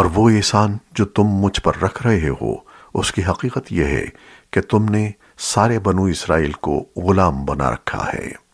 اور وہ احسان جو تم مجھ پر رکھ رہے ہو، اس کی حقیقت یہ ہے کہ تم نے سارے بنو اسرائیل کو غلام بنا رکھا ہے۔